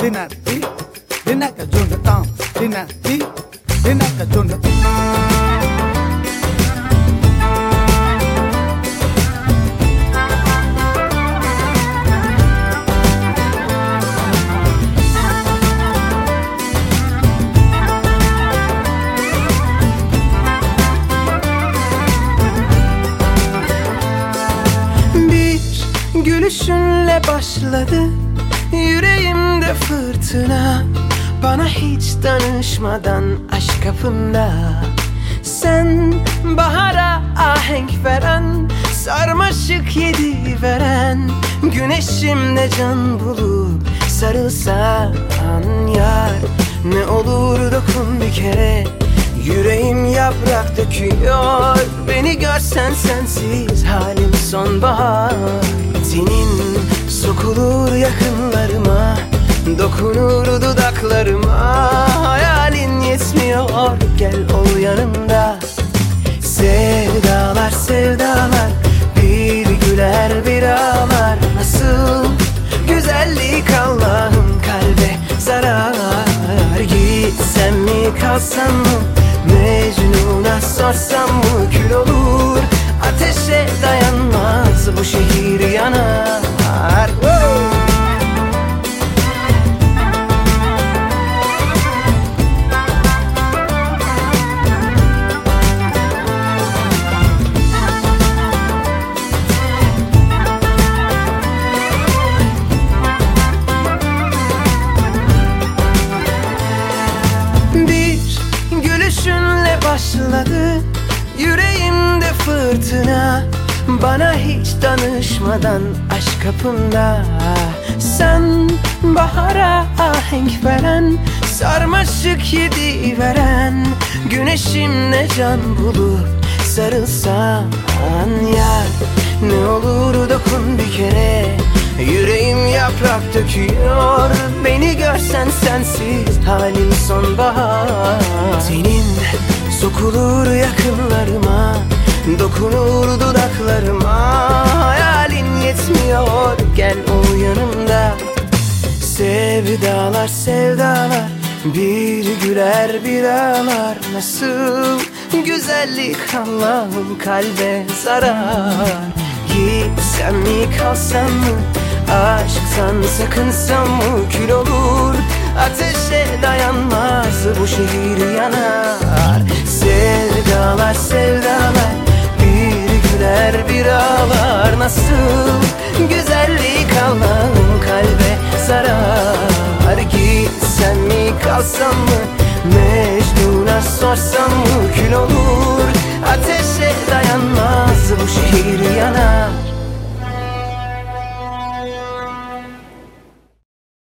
Dina di Dina ka jun tam Dina di Dina ka jun Bir gülüşünle başladı Yüreğimde fırtına. Bana hiç danışmadan aşk kapımda Sen bahara ahenk veren Sarmaşık yedi veren. Güneşimle can bulup sarılsan yar Ne olur dokun bir kere. Yüreğim yaprak döküyor Beni görsen sensiz. Halim sonbahar Senin sokulur yakınlarıma Dokunur dudaklarıma Hayalin yetmiyor. Gel ol yanımda. Sevdalar sevdalar Bir güler bir ağlar. Nasıl güzellik Allah'ım kalbe zarar. Gitsem mi kalsam mı? Mecnun'a sorsam mı başladı Yüreğimde fırtına. Bana hiç danışmadan aşk kapımda. Sen bahara ahenk veren Sarmaşık yedi veren. Güneşimle can bulup sarılsan yar. Ne olur dokun bir kere Yüreğim yaprak döküyor. Beni görsen sensiz halim sonbahar sokulur yakınlarıma Dokunur dudaklarıma. Hayalin yetmiyor gel ol yanımda. Sevdalar sevdalar Bir güler bir ağlar. Nasıl güzellik Allah'ım kalbe zarar? Gitsem mi kalsam mı? Aşktan sakınsam mı? Kül olur Ateşe dayanmaz bu şehir yanar mi kalsam mı? Mecnun'a sorsam mı? Kül olur Ateşe dayanmaz bu şehir